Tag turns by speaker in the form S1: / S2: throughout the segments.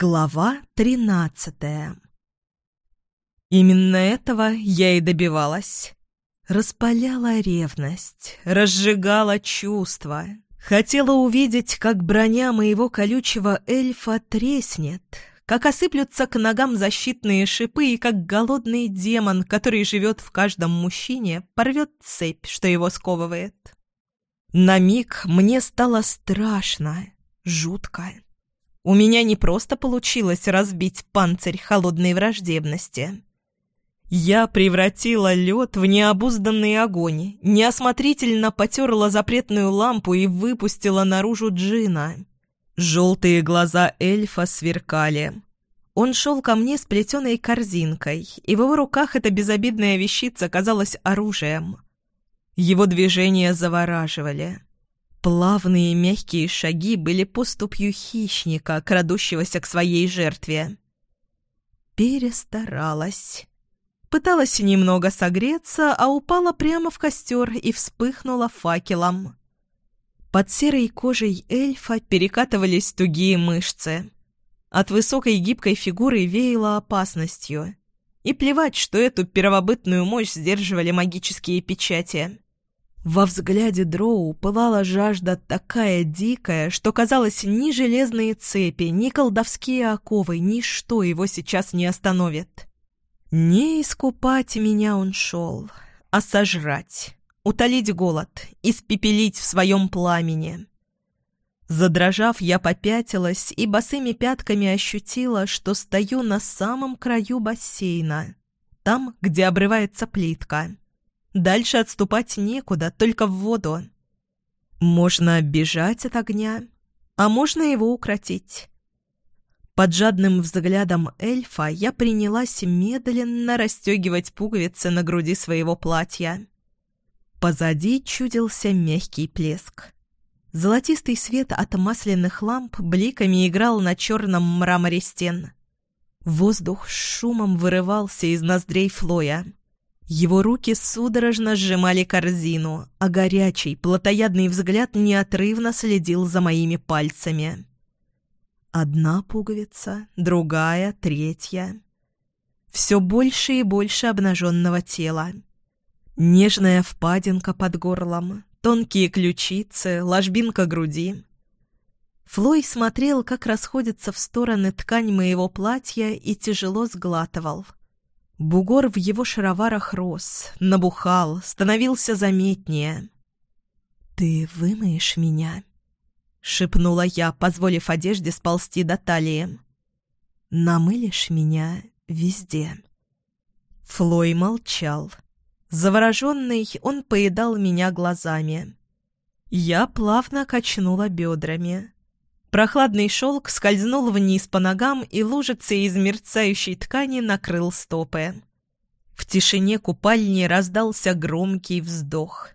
S1: Глава тринадцатая Именно этого я и добивалась. Распаляла ревность, разжигала чувства. Хотела увидеть, как броня моего колючего эльфа треснет, как осыплются к ногам защитные шипы и как голодный демон, который живет в каждом мужчине, порвет цепь, что его сковывает. На миг мне стало страшно, жутко. У меня не просто получилось разбить панцирь холодной враждебности. Я превратила лед в необузданный огонь, неосмотрительно потерла запретную лампу и выпустила наружу джина. Желтые глаза эльфа сверкали. Он шел ко мне с плетеной корзинкой, и в его руках эта безобидная вещица казалась оружием. Его движения завораживали. Плавные мягкие шаги были поступью хищника, крадущегося к своей жертве. Перестаралась. Пыталась немного согреться, а упала прямо в костер и вспыхнула факелом. Под серой кожей эльфа перекатывались тугие мышцы. От высокой гибкой фигуры веяло опасностью. И плевать, что эту первобытную мощь сдерживали магические печати. Во взгляде Дроу пылала жажда такая дикая, что, казалось, ни железные цепи, ни колдовские оковы, ничто его сейчас не остановит. Не искупать меня он шел, а сожрать, утолить голод, испепелить в своем пламени. Задрожав, я попятилась и босыми пятками ощутила, что стою на самом краю бассейна, там, где обрывается плитка. Дальше отступать некуда, только в воду. Можно бежать от огня, а можно его укротить. Под жадным взглядом эльфа я принялась медленно расстегивать пуговицы на груди своего платья. Позади чудился мягкий плеск. Золотистый свет от масляных ламп бликами играл на черном мраморе стен. Воздух с шумом вырывался из ноздрей Флоя. Его руки судорожно сжимали корзину, а горячий, плотоядный взгляд неотрывно следил за моими пальцами. Одна пуговица, другая, третья. Все больше и больше обнаженного тела. Нежная впадинка под горлом, тонкие ключицы, ложбинка груди. Флой смотрел, как расходится в стороны ткань моего платья и тяжело сглатывал — Бугор в его шароварах рос, набухал, становился заметнее. «Ты вымоешь меня?» — шепнула я, позволив одежде сползти до талии. «Намылишь меня везде». Флой молчал. Завороженный, он поедал меня глазами. Я плавно качнула бедрами. Прохладный шелк скользнул вниз по ногам и лужицей из мерцающей ткани накрыл стопы. В тишине купальни раздался громкий вздох.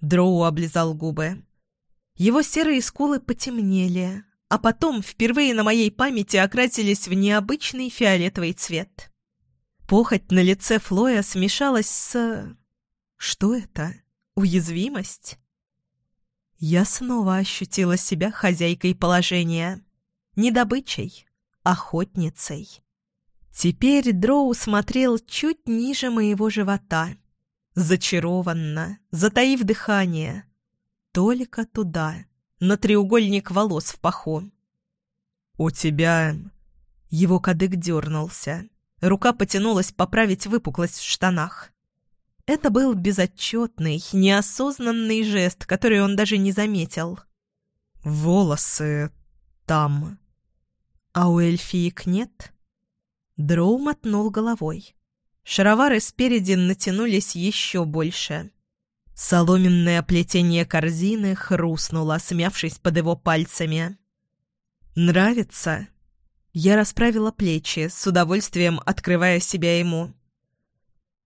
S1: Дроу облизал губы. Его серые скулы потемнели, а потом впервые на моей памяти окрасились в необычный фиолетовый цвет. Похоть на лице Флоя смешалась с... Что это? Уязвимость? Я снова ощутила себя хозяйкой положения. Не добычей, охотницей. Теперь Дроу смотрел чуть ниже моего живота. Зачарованно, затаив дыхание. Только туда, на треугольник волос в паху. «У тебя...» Его кадык дернулся. Рука потянулась поправить выпуклость в штанах. Это был безотчетный, неосознанный жест, который он даже не заметил. «Волосы там». «А у эльфиек нет?» Дроу мотнул головой. Шаровары спереди натянулись еще больше. Соломенное плетение корзины хрустнуло, смявшись под его пальцами. «Нравится?» Я расправила плечи, с удовольствием открывая себя ему.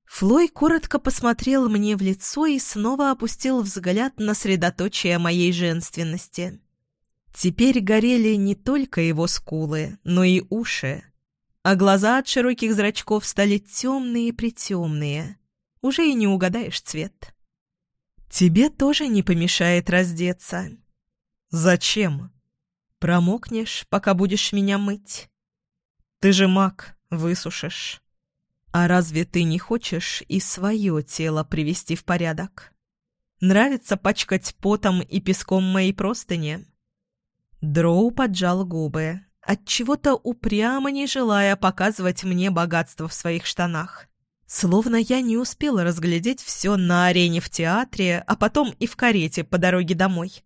S1: Флой коротко посмотрел мне в лицо и снова опустил взгляд на средоточие моей женственности. Теперь горели не только его скулы, но и уши, а глаза от широких зрачков стали темные-притемные. Уже и не угадаешь цвет. «Тебе тоже не помешает раздеться». «Зачем?» «Промокнешь, пока будешь меня мыть. Ты же маг, высушишь. А разве ты не хочешь и свое тело привести в порядок? Нравится пачкать потом и песком мои простыни?» Дроу поджал губы, отчего-то упрямо не желая показывать мне богатство в своих штанах. Словно я не успела разглядеть все на арене в театре, а потом и в карете по дороге домой.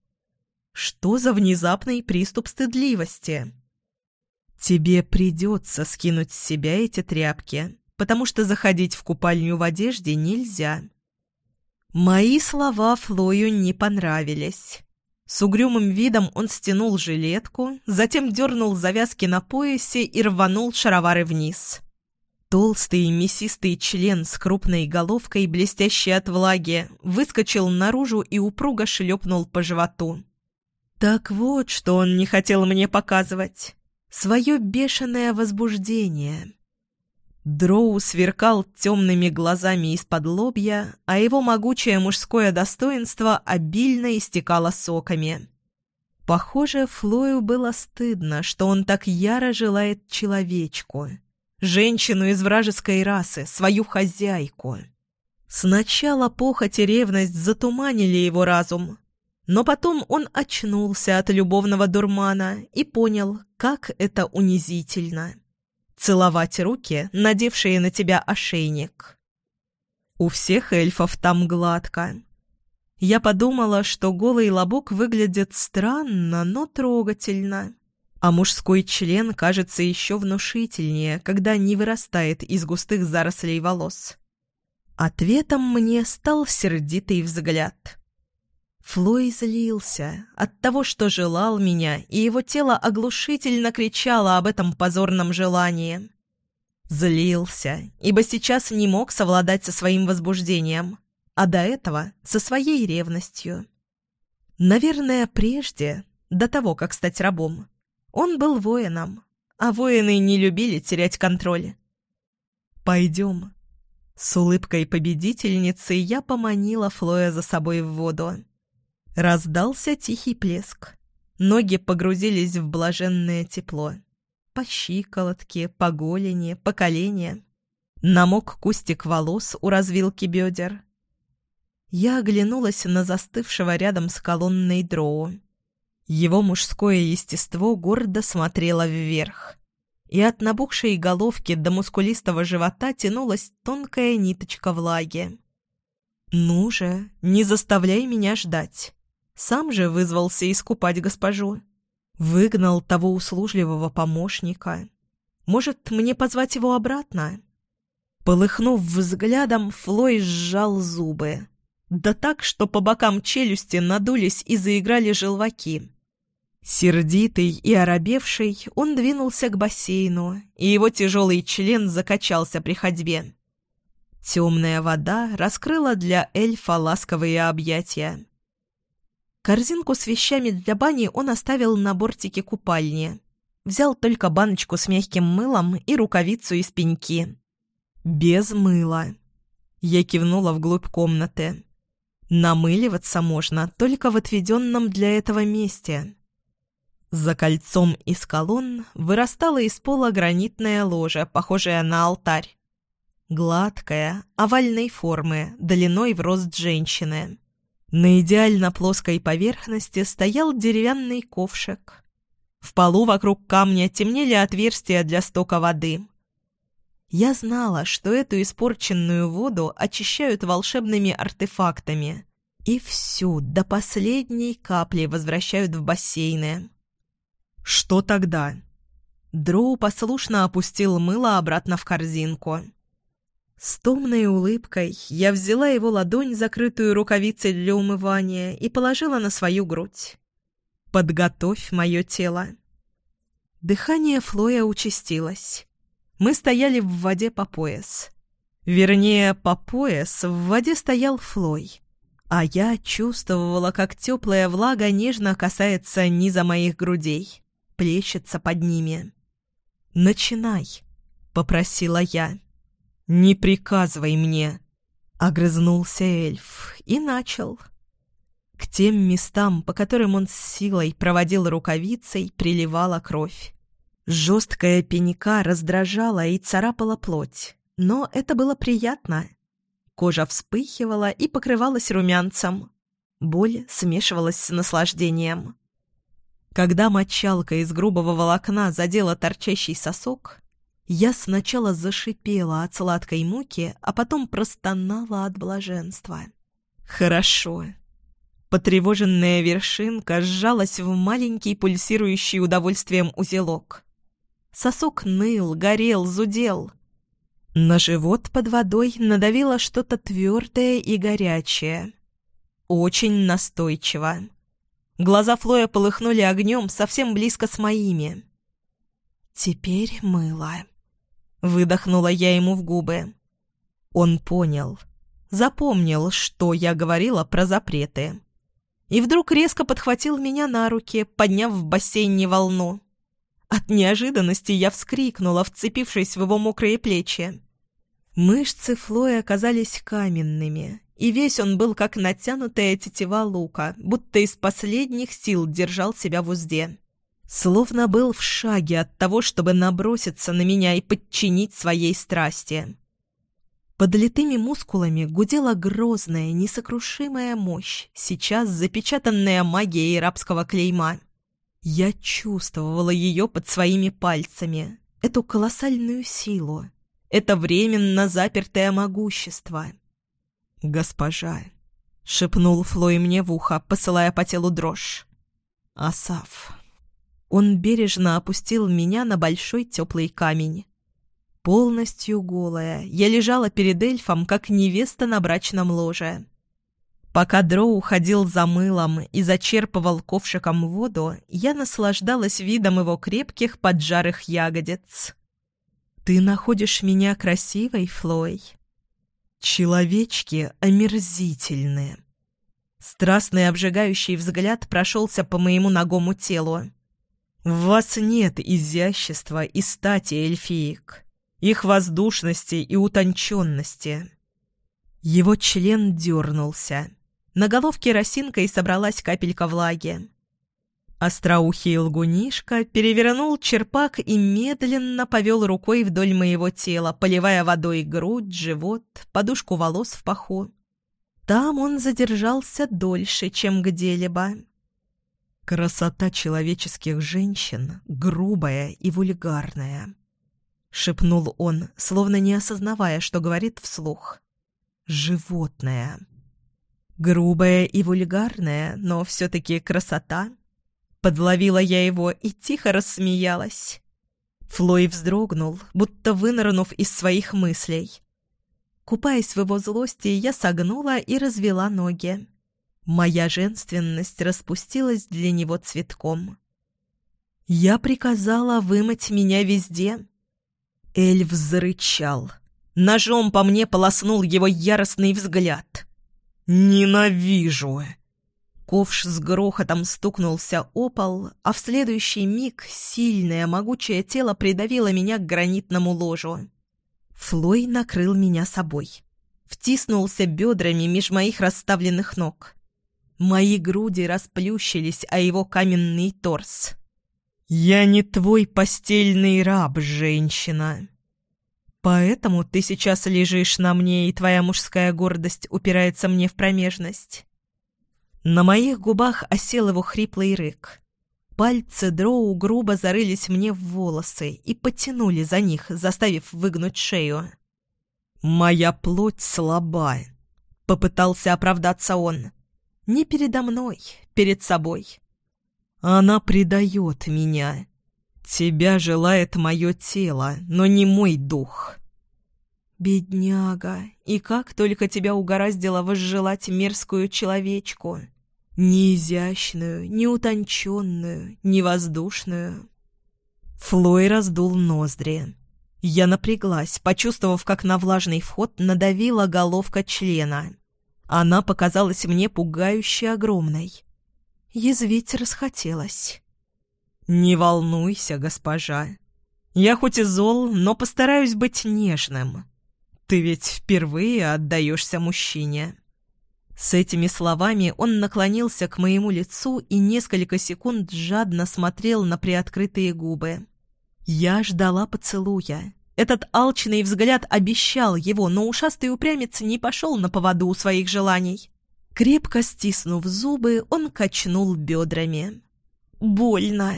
S1: Что за внезапный приступ стыдливости? «Тебе придется скинуть с себя эти тряпки, потому что заходить в купальню в одежде нельзя». Мои слова Флою не понравились. С угрюмым видом он стянул жилетку, затем дернул завязки на поясе и рванул шаровары вниз. Толстый мясистый член с крупной головкой, блестящей от влаги, выскочил наружу и упруго шлепнул по животу. Так вот, что он не хотел мне показывать. Свое бешеное возбуждение. Дроу сверкал темными глазами из-под лобья, а его могучее мужское достоинство обильно истекало соками. Похоже, Флою было стыдно, что он так яро желает человечку. Женщину из вражеской расы, свою хозяйку. Сначала похоть и ревность затуманили его разум, но потом он очнулся от любовного дурмана и понял, как это унизительно целовать руки, надевшие на тебя ошейник. У всех эльфов там гладко. Я подумала, что голый лобок выглядит странно, но трогательно. А мужской член кажется еще внушительнее, когда не вырастает из густых зарослей волос. Ответом мне стал сердитый взгляд. Флой злился от того, что желал меня, и его тело оглушительно кричало об этом позорном желании. Злился, ибо сейчас не мог совладать со своим возбуждением, а до этого — со своей ревностью. Наверное, прежде, до того, как стать рабом, он был воином, а воины не любили терять контроль. «Пойдем». С улыбкой победительницы я поманила Флоя за собой в воду. Раздался тихий плеск. Ноги погрузились в блаженное тепло. По щиколотке, по голени, по колене. Намок кустик волос у развилки бедер. Я оглянулась на застывшего рядом с колонной дроу. Его мужское естество гордо смотрело вверх. И от набухшей головки до мускулистого живота тянулась тонкая ниточка влаги. «Ну же, не заставляй меня ждать!» Сам же вызвался искупать госпожу. Выгнал того услужливого помощника. Может, мне позвать его обратно? Полыхнув взглядом, Флой сжал зубы. Да так, что по бокам челюсти надулись и заиграли желваки. Сердитый и оробевший, он двинулся к бассейну, и его тяжелый член закачался при ходьбе. Темная вода раскрыла для эльфа ласковые объятия. Корзинку с вещами для бани он оставил на бортике купальни. Взял только баночку с мягким мылом и рукавицу из пеньки. Без мыла. Я кивнула вглубь комнаты. Намыливаться можно только в отведенном для этого месте. За кольцом из колонн вырастала из пола гранитная ложа, похожая на алтарь. Гладкая, овальной формы, длиной в рост женщины. На идеально плоской поверхности стоял деревянный ковшик. В полу вокруг камня темнели отверстия для стока воды. Я знала, что эту испорченную воду очищают волшебными артефактами и всю до последней капли возвращают в бассейны. Что тогда? Дроу послушно опустил мыло обратно в корзинку. С томной улыбкой я взяла его ладонь, закрытую рукавицей для умывания, и положила на свою грудь. «Подготовь мое тело». Дыхание Флоя участилось. Мы стояли в воде по пояс. Вернее, по пояс в воде стоял Флой. А я чувствовала, как теплая влага нежно касается низа моих грудей, плещется под ними. «Начинай», — попросила я. «Не приказывай мне!» — огрызнулся эльф и начал. К тем местам, по которым он с силой проводил рукавицей, приливала кровь. Жесткая пенька раздражала и царапала плоть, но это было приятно. Кожа вспыхивала и покрывалась румянцем. Боль смешивалась с наслаждением. Когда мочалка из грубого волокна задела торчащий сосок, я сначала зашипела от сладкой муки, а потом простонала от блаженства. «Хорошо». Потревоженная вершинка сжалась в маленький пульсирующий удовольствием узелок. Сосок ныл, горел, зудел. На живот под водой надавило что-то твердое и горячее. Очень настойчиво. Глаза Флоя полыхнули огнем совсем близко с моими. «Теперь мыло». Выдохнула я ему в губы. Он понял. Запомнил, что я говорила про запреты. И вдруг резко подхватил меня на руки, подняв в бассейне волну. От неожиданности я вскрикнула, вцепившись в его мокрые плечи. Мышцы Флоя оказались каменными, и весь он был как натянутая тетива лука, будто из последних сил держал себя в узде. Словно был в шаге от того, чтобы наброситься на меня и подчинить своей страсти. Под литыми мускулами гудела грозная, несокрушимая мощь, сейчас запечатанная магией рабского клейма. Я чувствовала ее под своими пальцами, эту колоссальную силу, это временно запертое могущество. «Госпожа», — шепнул Флой мне в ухо, посылая по телу дрожь. «Асаф». Он бережно опустил меня на большой теплый камень. Полностью голая, я лежала перед эльфом, как невеста на брачном ложе. Пока Дроу ходил за мылом и зачерпывал ковшиком воду, я наслаждалась видом его крепких поджарых ягодиц. «Ты находишь меня красивой, Флой?» «Человечки омерзительные». Страстный обжигающий взгляд прошелся по моему ногому телу. В вас нет изящества и стати эльфиек, их воздушности и утонченности. Его член дернулся. На головке росинкой собралась капелька влаги. Остроухий лгунишка перевернул черпак и медленно повел рукой вдоль моего тела, поливая водой грудь, живот, подушку волос в паху. Там он задержался дольше, чем где-либо. «Красота человеческих женщин грубая и вульгарная», — шепнул он, словно не осознавая, что говорит вслух. «Животное». «Грубая и вульгарная, но все-таки красота?» Подловила я его и тихо рассмеялась. Флой вздрогнул, будто вынырнув из своих мыслей. Купаясь в его злости, я согнула и развела ноги. Моя женственность распустилась для него цветком. Я приказала вымыть меня везде. Эльф зарычал. Ножом по мне полоснул его яростный взгляд. «Ненавижу!» Ковш с грохотом стукнулся о пол, а в следующий миг сильное, могучее тело придавило меня к гранитному ложу. Флой накрыл меня собой. Втиснулся бедрами меж моих расставленных ног. Мои груди расплющились, а его каменный торс. «Я не твой постельный раб, женщина!» «Поэтому ты сейчас лежишь на мне, и твоя мужская гордость упирается мне в промежность?» На моих губах осел его хриплый рык. Пальцы дроу грубо зарылись мне в волосы и потянули за них, заставив выгнуть шею. «Моя плоть слаба», — попытался оправдаться он. Не передо мной, перед собой. Она предает меня. Тебя желает мое тело, но не мой дух. Бедняга, и как только тебя угораздило возжелать мерзкую человечку. Ни изящную, ни утонченную, ни воздушную. Флой раздул ноздри. Я напряглась, почувствовав, как на влажный вход надавила головка члена. Она показалась мне пугающе огромной. Язвить расхотелось. «Не волнуйся, госпожа. Я хоть и зол, но постараюсь быть нежным. Ты ведь впервые отдаешься мужчине». С этими словами он наклонился к моему лицу и несколько секунд жадно смотрел на приоткрытые губы. Я ждала поцелуя. Этот алчный взгляд обещал его, но ушастый упрямец не пошел на поводу у своих желаний. Крепко стиснув зубы, он качнул бедрами. «Больно!»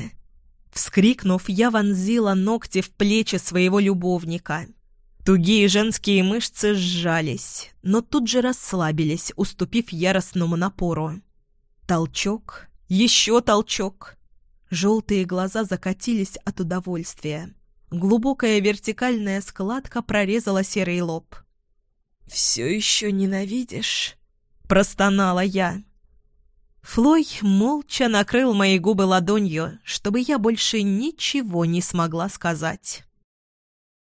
S1: Вскрикнув, я вонзила ногти в плечи своего любовника. Тугие женские мышцы сжались, но тут же расслабились, уступив яростному напору. Толчок, еще толчок. Желтые глаза закатились от удовольствия. Глубокая вертикальная складка прорезала серый лоб. «Все еще ненавидишь?» – простонала я. Флой молча накрыл мои губы ладонью, чтобы я больше ничего не смогла сказать.